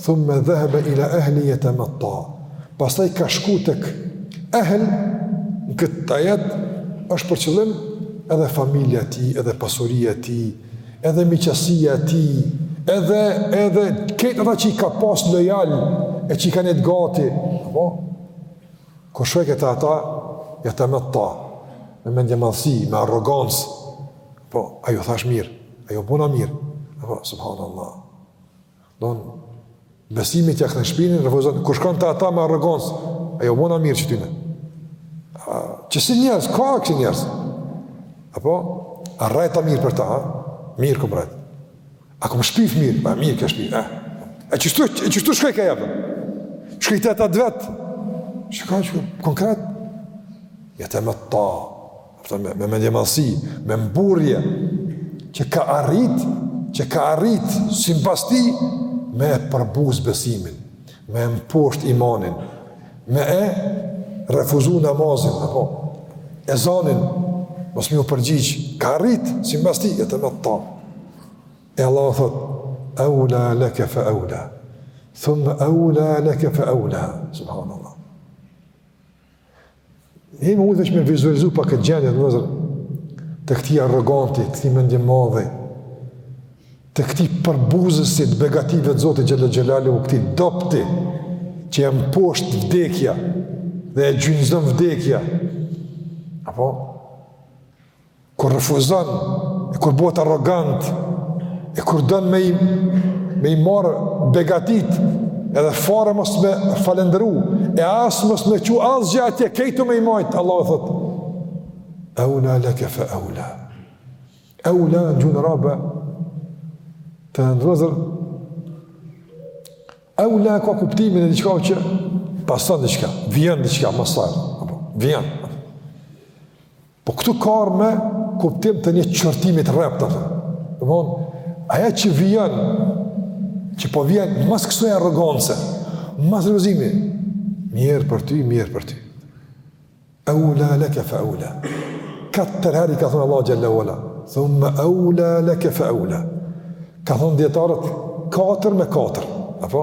thumma dhahaba ila ahli yatamatta. Pastaj ka shku tek ahl në këtë ajet është për qëllim edhe familja e tij, edhe pasuria e tij, edhe miqësia e tij, edhe edhe krejt ata që i ka pas lojal e që i kanë të gati, apo kur shkojke te ata, yatamatta, me mendjemadhësi, me arrogancë, po, a i thash mirë, a ja bona mirë, apo, subhanallah, Domethënë besimit ja kthen shpinën, refuzon kur shkon te ata me arrogancë. A ja bona mirë qetyne. Qësi njerëz, ka kësi njerëz. Apo, a rrejta mirë për ta, a? Mirë kom rrejt. A kom shpif mirë, a mirë kom shpif, eh. E qeshtu, e qeshtu shkojke, apo? Shkojke te ata t'vet. Shkojke konkret? Yatamatta. Përta me, me mendjemadhsi, me mburrje, që ka arrit, që ka arrit, simpas tij, me e përbuz besimin, me e mposht imanin, me e refuzu namazin, apo, ezanin, mos me iu përgjigj, ka arrit, simpas tij, jetemetta. E Allahu thot, eula leke fe eula, thumme eula leke fe eula, subhanallah. E munesh me vizualizu pak këtë gjendje vëllezër, të këtij arroganti, të këtij mendjemadhi, të këtij përbuzësit begative të Zotit xhel-le xhelaluhu, këtij dobti që e mposht vdekja dhe e gjunjëzon vdekja. Apo? Kur refuzon, e kur bëhet arrogant, e kur don me i, me i marrë begatitë, edhe fare mos me falenderu, e as mos me çu asgjë atje, krejt me i majtë, Allahu thotë, eula leke fe eula, eula në gjuhën arabe, të nderuar vëllezër, eula e ka kuptimin e diçka që pason diçka, vjen diçka, mas saj, vjen, Po këtu ka ardh me kuptim të një qortimi të rreptë, apo. Domethon, ajo që vjen, që po vjen, mas kësoj arrogance, mas refuzimi, mjerë për ty, mjerë për ty. Eula leke fe eula. Katër herë e ka thonë Allahu xhel-le ue ala. Thumme eula leke fe eula. Kanë thonë dijetarët, katër me katër. Apo?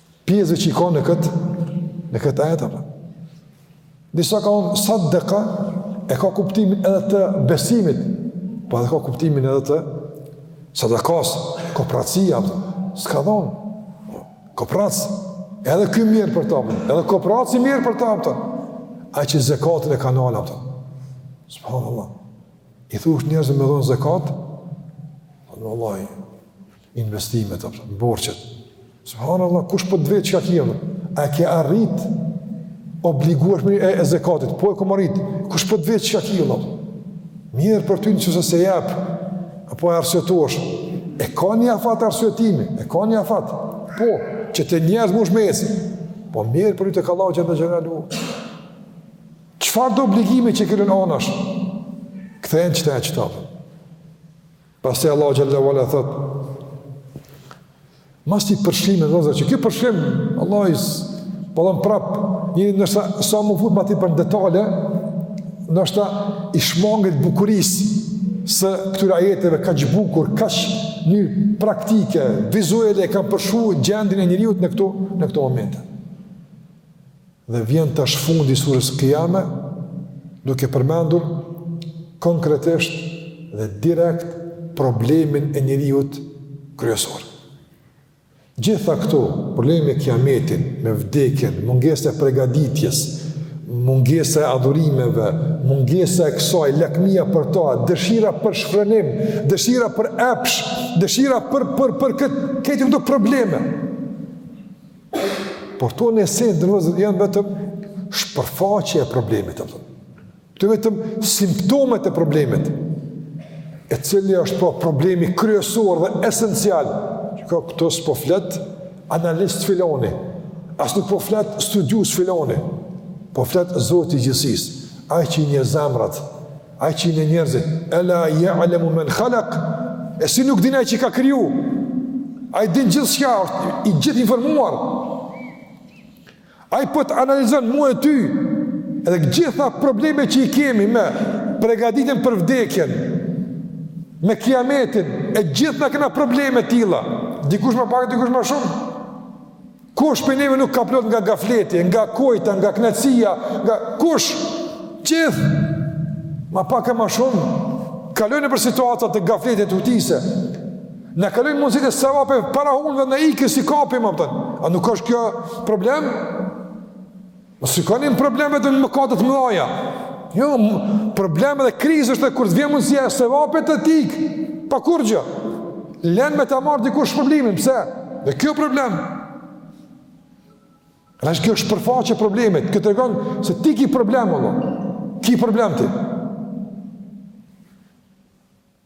Pjesë që i ka në këtë, në këtë ajet, apo. Disa kanë thonë, saddeka, e ka kuptimin edhe të besimit, pa po edhe ka kuptimin edhe të, sadakas, koprracia, s'ka dhonë, koprrac, edhe ky mjerë për ta, edhe koprraci mjerë për ta, apo. Ai që zekatin e ka nal, apo. Subhanallah. I thush njerëzve me dhonë zekat, vallahi, investimet, të përshë, borxhet. Subhanallah, kush po t'vet çka ke, a ke arrit obligueshmërinë e zekatit, po e kom arrit, kush po t'vet çka ke, dhe mjerë për ty në qoftë se s'e jep, apo arsyetohesh, e ka një afat arsyetimi, e ka një afat, po, që te njerëzit mush me esi, po mjerë për ty tek Allahu xhel-le xhelaluhu. Çfarëdo obligimi që e lën anash, kthehen që të e qëtavë. Pastaj Allahu xhel-le ue ala thot: Mas këtij përshkrimi vëllezër, që ky përshkrim vallahi po thom prap, njeri ndoshta sa m'u fut ma tepër n'detaje, ndoshta i shmanget bukurisë së këtyre ajeteve kaq bukur, kaq një praktike vizuale ka përshkru gjendjen e njeriut në këto në këto momente. Dhe vjen tash fundi i surës Qiyame, duke përmendur konkretisht dhe direkt problemin e njeriut kryesor. Gjitha këto, problemi me kiametin, me vdekjen, mungesa e pregaditjes, mungesa e adhurimeve, mungesa e kësaj, lakmia për ta, dëshira për shfrenim, dëshira për epsh, dëshira për, për, për këtë, këtë këto probleme. Por to në esenë të nëzër janë vetëm shpërfaqje e problemit. Këto vetëm simptomet e problemit. E cili është pra problemi kryesor dhe esencial. Çka, këto s'po flet analist filoni. As nuk po flet, studiues filoni. Po flet Zoti i gjithësisë. Ai që i njeh zemrat, Ai që i njeh njerëzit, ela ya'lamu man khalaq? E si nuk di ai që ka kriju? Ai din gjithçka, është i gjithë informuar. Ai po të analizon mua e ty, edhe gjitha probleme që i kemi me pregaditjen për vdekjen, me kiametin, e gjithë na kena probleme të tilla, dikush ma pak, dikush ma shumë. Kush prej neve nuk ka plot nga gafleti, nga kojta, nga knaqsia, nga kush, gjithë, ma pak e ma shumë, kalojmë nëpër situata të gafletit të hutisë, na kalojnë mundësitë e sevapeve para hundëve na ikin s'i kapim, a nuk është kjo problem? Mos shikoni problemet te mëkatet e mëdhaja. Jo, problem edhe krizë është kur të vjen mundësia e sevapit të t'ik, pa kurgjë. Len me ta marr dikush shpërblimin, pse? Edhe kjo problem. Rësh kjo është shpërfaqje e problemit, kjo tregon se ti ki problem apo? Ki problem ti.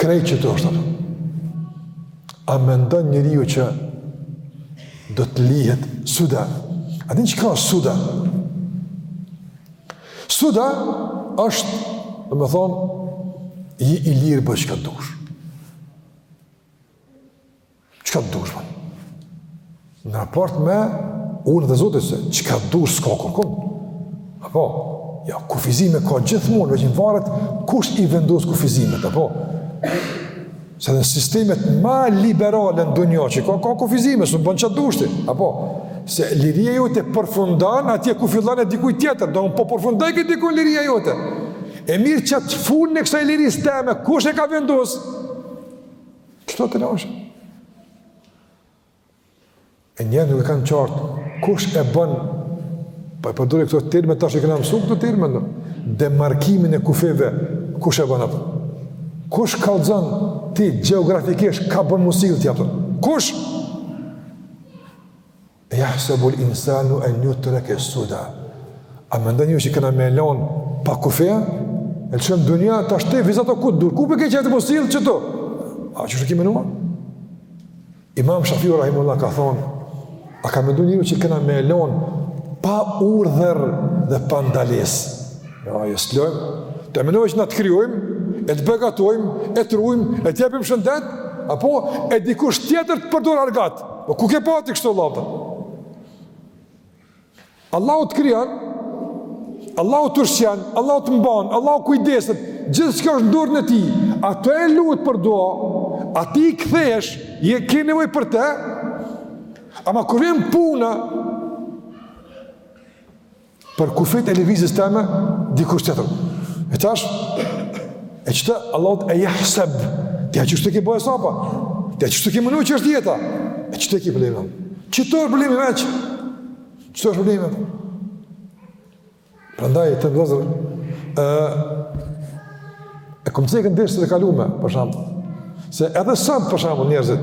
Krejt që të është A mendon njeriu që Do të lihet Suda A din çka është suda Suda është domethënë Ji i lirë bëj çka dush Çka të dush, man? Në raport me urdhrat e Zotit, se çka të dush s'ka kërkun. Apo, ja, kufizime ka gjithmonë, veç varet, kush i vendos kufizimet, apo? Se edhe në sistemet ma liberale në dunja që ka, ka kufizime, s'mun bën çka t'dush ti, apo? Se liria jote përfundon, atje ku fillon e dikujt tjetër, domethënë po përfundon te dikujt liria jote. E mirë qat fund kësaj lirisë teme, kush e ka vendosë? Kështu ashtë? E njerëz nuk e kanë qartë, kush e bënë, pa po i përdori këto terme, tash i kena mësu këto terme, në, demarkimin e kufijve, kush e bënë ato? Kush kallzon ty geografikisht, ka bënë musilë tja ato? Kush? Yahsabu al-insanu an yutraka suda. A mendon njeri që kena me e lon pa kufi? E lshojm n'dunja tash ti vizato ku dush. Ku po ke qenë të mosill po çto? A qështu ke menu a? Imam Shafiu rahimullah ka thon, a ka mendu njeri që kena me e lon pa urdhër dhe pa ndalesë? Jo, jo s'e lojmë. Ti a menon që na të krijojmë, e të begatojmë, e të ruajmë, e të japim shëndet, apo e dikush tjetër të përdor argat. Po ku ke pati kështu lafta? Allahu të krijon, Allahu të ushqen, Allahu të mban, Allahu kujdeset, gjithçka është n'dorën e tij, atë e lut për dua, atij i kthehesh, e ke nevojë për te, ama kur vjen puna, për kufit e lëvizjes teme dikush tjetër. E tash e qëta Allahu e yahsab. Ti a qështu ke bo hesap a? Ti a qështu ke menu qështu jeta? E qëtu ke problem? Qëtu problem veç? Qëtu është problem? Prandaj vllezër ë e kem cekë n'derset e kalume, për shembull. Se edhe sot për shembull njerëzit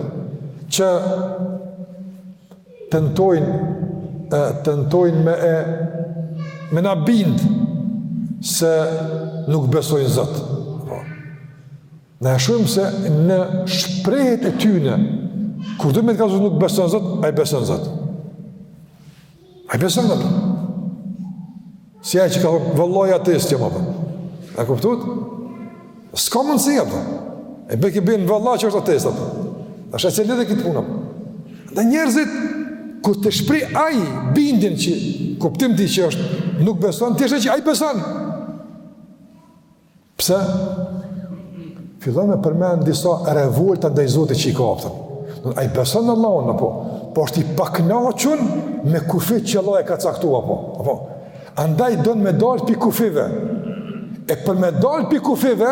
që Tentojnë e tentojnë me e me na bind se nuk besojnë Zot. Po. Ne e shohim se në shprehjet e tyne kur do me të kallëzu nuk beson Zot, ai beson Zot. Ai beson Zot. Si ai që ka thënë vallahi ateist jam apo. A kuptuat? S'ka mundësi apo. E be ke bën vallahi që është ateist apo. Tash e cilë edhe këtë punë. Dhe njerëzit kur të shpreh ai bindjen që kupton ti që është nuk beson, ti e sheh që ai beson. Pse? Fillon me përmend disa revolta ndaj Zotit që i kaptën. Do ai beson në Allahun apo? Po është i pakënaqun me kufit që Allahu e ka caktu apo? Apo? Andaj don me dal pi kufive. E për me dal pi kufive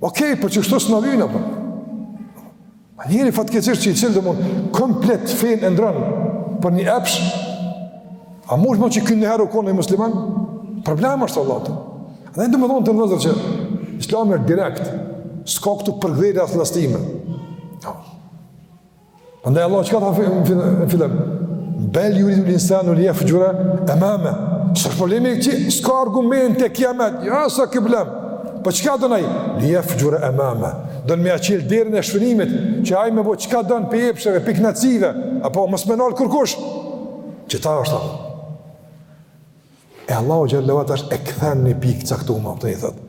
Okej, po qishtu s'na vyn, po. A njeri fatkeqësisht që i cili dhe mund, komplet fenë e ndrron, për një epsh, a mos është që kurrnjëherë u kon ai musliman? Problem është Allah të. Andaj domethonë vllezër që islami është direkt, s'ka këtu përkdhelje a llastime. Andaj Allahu çka tha në fillim? Bel juridul insanu li jefxhure emame. S'është problemi që s'ka argumente kiameti, jo s'ke problem. Por po çka don ai? Li jefxhure emame. Don me e çilë derën e shfrenimit, që ai me bo çka don pi epsheve, pi knaqsive, apo mos me e nalë kërkush. Qëta është ta. E Allahu xhel-le ve ala tash e kthen një pikë caktume, po të thotë.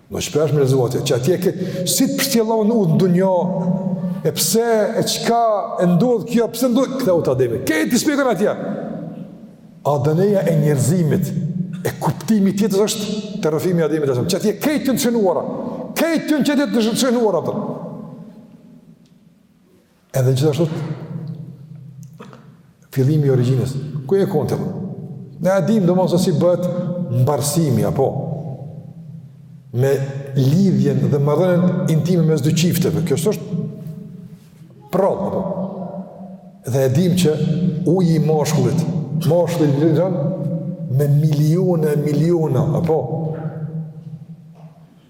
Më shpesh me lezovati, që atje këtë, si të pështjelon u të dunjo, e pse, e qka, e ndodhë kjo, pse ndodhë, këta u të ademi, këtë i spikon atje. Adeneja e njerëzimit, e kuptimi tjetës është të rëfimi ademi të shumë, që atje këtë të në shënuara, këtë të në qëtët të shënuara, të. Edhe gjithashtu fillimi i origjinës. Ku e konte? Ne e dimë domos se si bëhet mbarsimi apo me lidhjen dhe marrëdhënien intime mes dy çifteve. Kjo është provë apo. Dhe e dimë që uji i mashkullit, mashkulli liron me miliona e miliona apo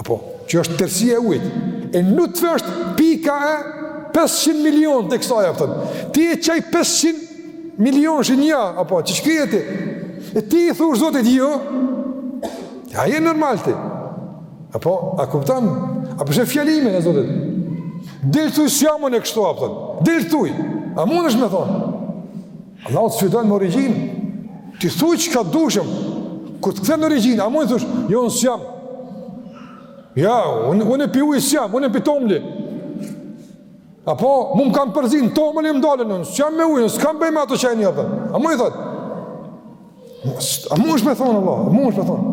Apo, që është tërësia e ujit. E nutfe është pika e 500 milion të kësaj, a kupton. Ti je çaj 500 milion shi nja, apo, qi çka je ti? E ti i thush zotit, jo? A je normal ti? Apo, a kupton? A pe sheh e fjalimin e zotit? Dil thuj s'jam unë kështu, a kupton. Dil thuj. A munesh me thonë? Allahu të sfidon me origjinë. Ti thuj çka dush, kur të kthen në origjinë, a mun i thush, jo unë s'jam. Ja, unë, unë e pi ujë s'jam, unë e pi tomlin. Apo, mu më kan përzi, tomli me dal, unë s'jam me ujë, unë s'kam bëj me ato qaj, a mund të thotë. A munesh me thonë, Allah, a munesh me thonë.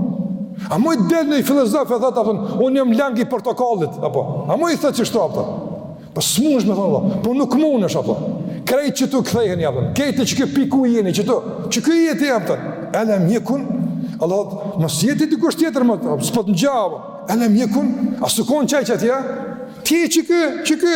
A munet del një filozof e thotë, a kupton, unë jam lang i portokallit, apo, a munet thotë qështu, a kupton. Po s'munesh me thonë, Allah, po nuk munesh, a kupton. Krejt qëtu kthehen, a kupton, krejt qëkjo pikë uji jeni, qëtu, qëky je ti, a kupton. Elem jeku, Allah, mos je ti dikush tjetër, më, s'po të ngjan, elem jeku, a s'u kon qaj qatje, ti qëky, qëky,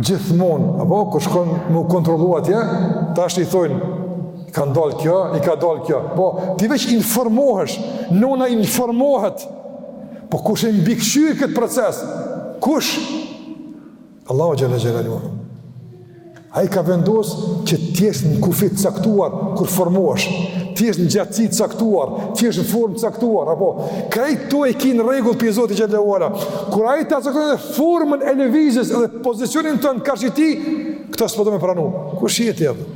gjithmonë, apo, kur shkon m'u kontrollu atje, tash i thojnë, i kan dalë kjo, i ka dalë kjo, po, ti veç informohesh, nona informohet, po, kush e mbikëqyr këtë proces, kush, Allahu xhele xhelaluhu, ai ka vendosë që të jesh në kufit caktuar, kur formohesh, të jesh në gjatësi caktuar, të jesh në formë caktuar, apo, krejt kto e kin rregull prej Zotit Xhele ua ala, kur ai ta caktuar, formën e lëvizjes dhe pozicionin tënd karshi ti, këtë s'po do me pranu. Kush je ti edhe?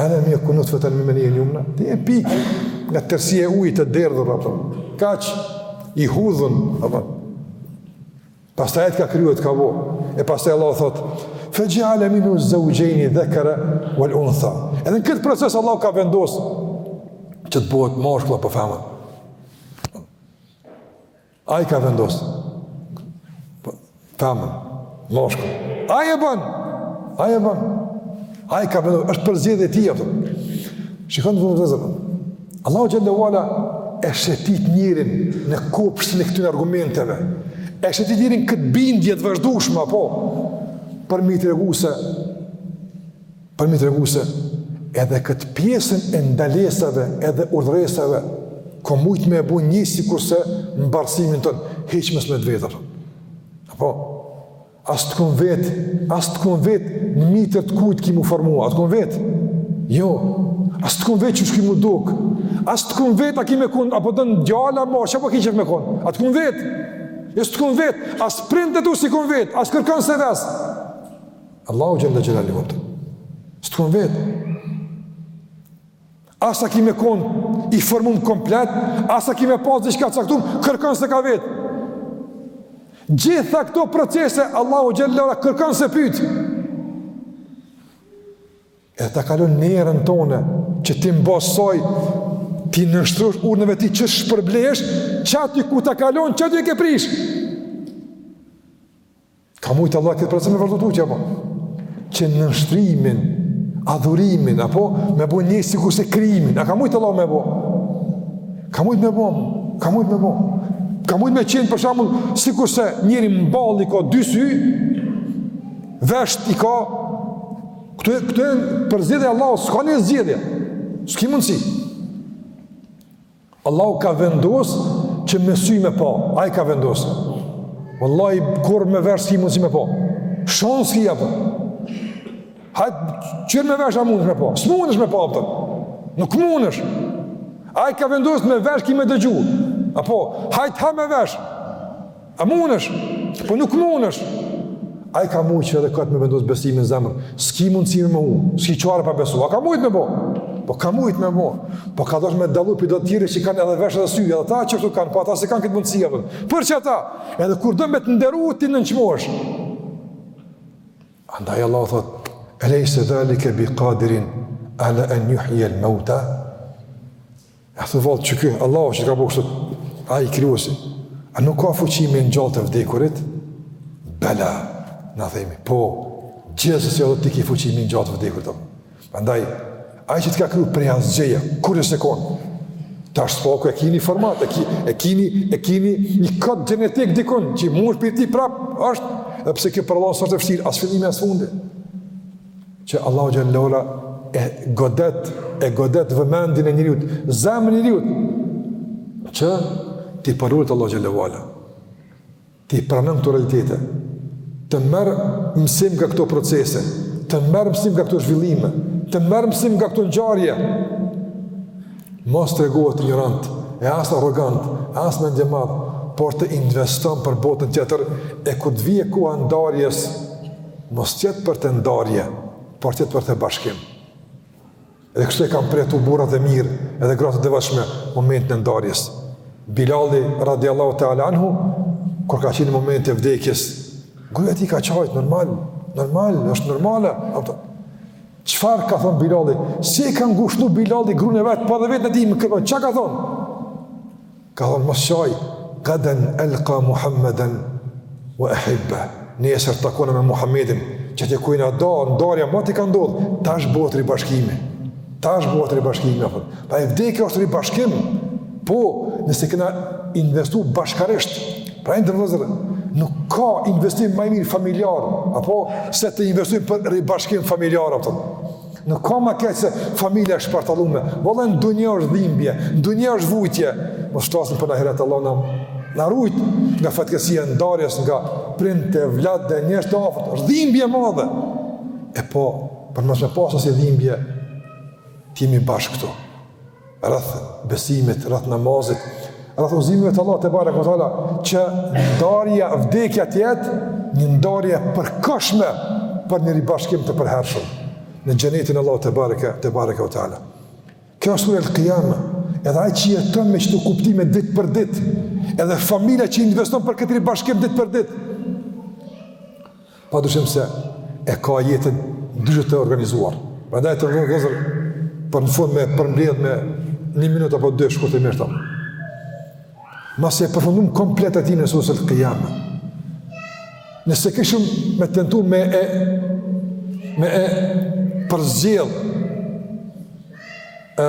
Elem jeku nutfeten menijin jumna, ti je pikë nga tërsia e ujit të derdhur, apo. kaq i hudhën, apo. pastaj të ka kriju, ka bo, e pastaj Allah thot, fe xheale minhu zevxhejni dhekere wal untha. Edhe në këtë proces Allah ka vendosë që të bëhet mashkull apo femër. Ai ka vendos. Po, femën, mashkull. Ai e ban. Ai e ban. Ai ka vendos, është përzgjedhje e tij. Shikoni vëllezër. Allahu xhelle ve ala e shetit njerin në kopshtin e këtyne argumenteve. E shetit njerin n'këtë bindje të vazhdushme, apo. Për me i tregu se Për me i tregu se edhe këtë pjesën e ndalesave edhe urdhëresave, ka mujt me e bo një sikurse në mbarësimin tonë, hiç mos me të vet. Apo, as të kom vet, as të kom vet në mitër të kujt ki m'u formu, as të kom vet, jo, as të kom vet qysh ki m'u duk, as të kom vet a ki me kon, apo don djalë, apo, çka po ki qef me kon, a të kom vet, jo s'të kom vet, as prindët e tu s'i kom vet, as kërkan s'e ves, Allahu xhelle xhelaluhu s'të kom vet. As a ki me kon i formum komplet, as a ki me pas diçka caktum, kërkan s'e ka vet. Gjitha këto procese, Allahu xhelle xhelaluhu kërkan s'e pyt. E ta ka lon njerën tone, që ti mbasi t'i nënshtrohesh urdhnave tij që shpërblehesh, qaty ku ta ka lon, qaty e ke prish. Ka mujt Allahu këtë proces me vazhdu tutje, apo? Që nënshtrimin, adhurimin, apo? Me bo një sikurse krijimin, a ka mujt Allahu me bo? Ka mujt me bo, ka mujt me bo. Ka mujt me qenë për shembull, sikurse njeri m'ball i ka dy sy, vesht i ka, këtu e, këtu e përzgjedhja e Allahut, s'ka një zgjedhje, s'ki mundësi. Allahu ka vendos që me sy me pa, ai ka vendos. Vallahi kurrë me vesh s'ki mundësi me pa. Shans s'ki apo. Hajt kqyr me vesh a munesh me pa. S'munesh me pa apo. Nuk munesh. Ai ka vendos me vesh ki me dëgju. Apo hajt ha me vesh. A mundesh? Po nuk mundesh. Ai ka mujt që edhe këtë me vendos besimin n'zemër. S'ki mundësi me mohu, s'ki çare pa besu. A ka mujt me bo? Po ka mujt me bo. Po ka dasht me dallu prej do të tjerë që kanë edhe vesh dhe sy, edhe ata që këtu kanë, po ata s'e kanë këtë mundësi apo. Për qata edhe kur do me të nderu ti nënçmohesh. Andaj Allahu thot, e lejse dhalike bi kadirin, ala en juhjijel meuta. A thu vallë që kjo, Allahu që ka bo kështu, ai krijuesi, a nuk ka fuqi me i ngjall të vdekurit? Bela, ne themi, po, gjithsesi dhe ti ki fuqi me i ngjall të vdekurit. Andaj, ai që të ka kriju prej asgjëje, kur s'ke kon, tash së paku e kini format, e, ki, e, kini, e kini një kod genetik dikun, që i mund për ti prap, është, edhe pse kjo për Allahun s'është e vështirë, as fillimi, as fundi. që Allahu xhel-le ue ala e godet e godet vëmendjen e njeriut, zemrën e njeriut që t'i përulet Allahut xhel-le ue ala. T'i pranon këto realitete. Të merr mësim nga këto procese, të merr mësim nga këto zhvillime, të merr mësim nga këto ngjarje. Mos tregohet ignorant, e as arrogant, e as mendjemadh, por të investon për botën tjetër e kur të vijë koha e ndarjes Mos të jetë për të ndarje, por të jetë për të bashkim. Edhe kështu e kanë përjetu burrat e mirë, edhe gratë e devotshme momentin e ndarjes. Bilali radiallahu ta'ala anhu, kur ka qenë në moment të vdekjes, gruja e tij ka qajtë, normal, normal, është normale, a kupto. Çfarë ka thonë Bilali? Si e ka ngushllu Bilali grun e vet, po edhe veten e tij, çka ka thonë? Ka thënë mos qaj, Gaden elka Muhammeden wa ehibbe. Nesër takona me Muhammedin, që t'i kujnë a do, ndarja me të ka ndodhë, tash bëhet ribashkimi. Tash bëhet ribashkimi, a kupto. Pra edhe vdekja është ribashkim, po, nëse kena investu bashkarisht, prandaj, të nderuar vëllezër, nuk ka investim ma i mirë familjar, apo, se të investojmë për ribashkim familjar, a kupto. Nuk ka ma keq se familja e shpartallume. Valla në dunja është dhimbje, në dunja është vujtje. Më shtasën për në heret Allah në në rujt nga fatkesia ndarjes nga prindët, evladët dhe njerëz të afërt. Është dhimbje e madhe. E po, për mos me pas asi dhimbje, t'jemi bashkë këtu. rreth besimit, rreth namazit, rreth udhëzimeve të Allahut tebareke ue teala, që ndarja vdekja të jetë një ndarje e përkohshme për një ribashkim të përhershëm në xhenetin e Allahut tebareke ue teala. Kjo është sure El-Kijame, edhe ai që jeton me qëto kuptime ditë për ditë, edhe familja që investon për këtë ribashkim ditë për ditë, Pa dyshim se e ka jetën ndryshe të organizuar. Prandaj, të nderuar vëllezër, për në fund me përmbledh me një minut apo dy, shkurt e mirë t'thom. Masi e përfundum komentimin e sures El-Kijame. Nëse kishim me tentu me e me e përzgjedh e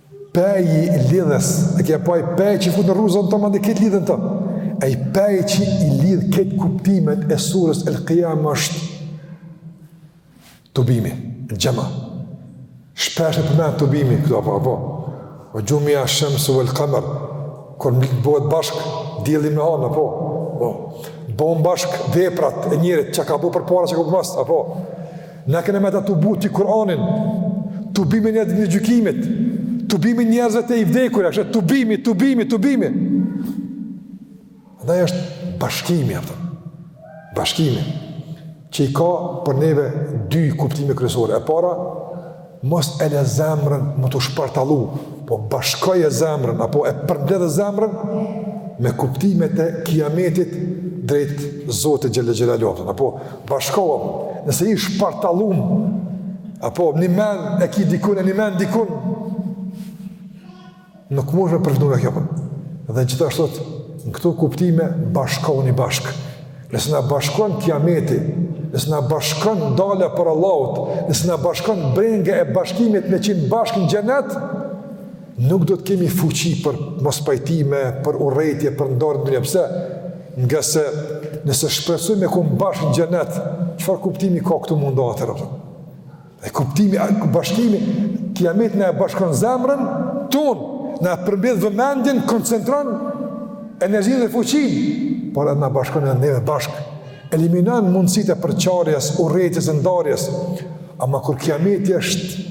Peji lidhës, e ky pej, pej që i fut rruzat, mandej këto lidhen të. E ai pej që i lidh këto kuptimet e sures El-Kijame është tubimi, el-xhem'. Shpesh përmendet tubimi këtu apo, apo. Ue xhumia esh-shemsu uel-kamer, kur bëhet bashkë dilli me hanë, apo. Po. Bohen bashkë veprat e njeriut, çka ka bo përpara, çka ka bo përmas, apo. Na kemi me ta tuboi Kur'anin, tubimi në ditën e gjykimit, tubimi i njerëzve te i vdekuri, e kështu tubimi, tubimi, tubimi. Andaj është bashkimi, apo bashkimi, që i ka për neve dy kuptime kryesore. E para, Mos e le zemrën me t'u shpartallu, po bashkoje zemrën, apo e përmbledhe zemrën, me kuptimet e kiametit drejt Zotit xhel-le xhelaluhu, apo bashkohu, nëse je i shpartallum, apo një men e ki dikun e një men dikun, Nuk mund me përgjënure kjo për. Dhe gjithashtu të në këto kuptime bashkohuni bashkë. Nëse na bashkon kiameti, nëse na bashkon dalja para Allahut, nëse na bashkon brenga e bashkimit me qenë bashkë në xhenet, nuk do të kemi fuqi për mospajtime, për urrejtje, për ndarje. Pse? Ngase nëse shpresoj me kon bashkë në xhenet, çfarë kuptimi ka këtu mundë atër? E kuptimi, e bashkimi, kiameti na e bashkon zemrën tonë, na e përmbledh vëmendjen, koncentron, energjinë dhe fuqinë, por edhe na bashkon edhe neve bashkë, eliminon mundësitë e përçarjes, urrejtjes e ndarjes, ama kur kiameti është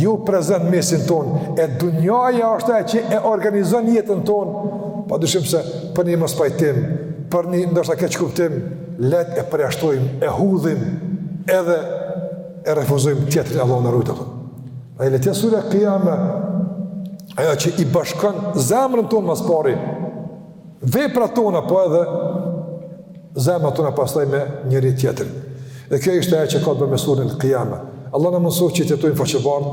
jo prezent në mesin tonë, e dunjaja është e që e organizon jetën tonë, pa dyshim se për një mospajtim, për një ndoshta keqkuptim, lehtë e përjashtojmë, e hudhim, edhe e refuzojmë tjetrin, Allahu na ruajtë. Ai le të jetë surja Kijame, ajo që i bashkon zemrën tonë më së pari, veprat tona, po edhe zemrat tona pastaj me njëri-tjetrin. Dhe kjo ishte ajo që ka të bërë me suren Kijame. Allahu na mundësoftë që t'jetojmë faqebardhë,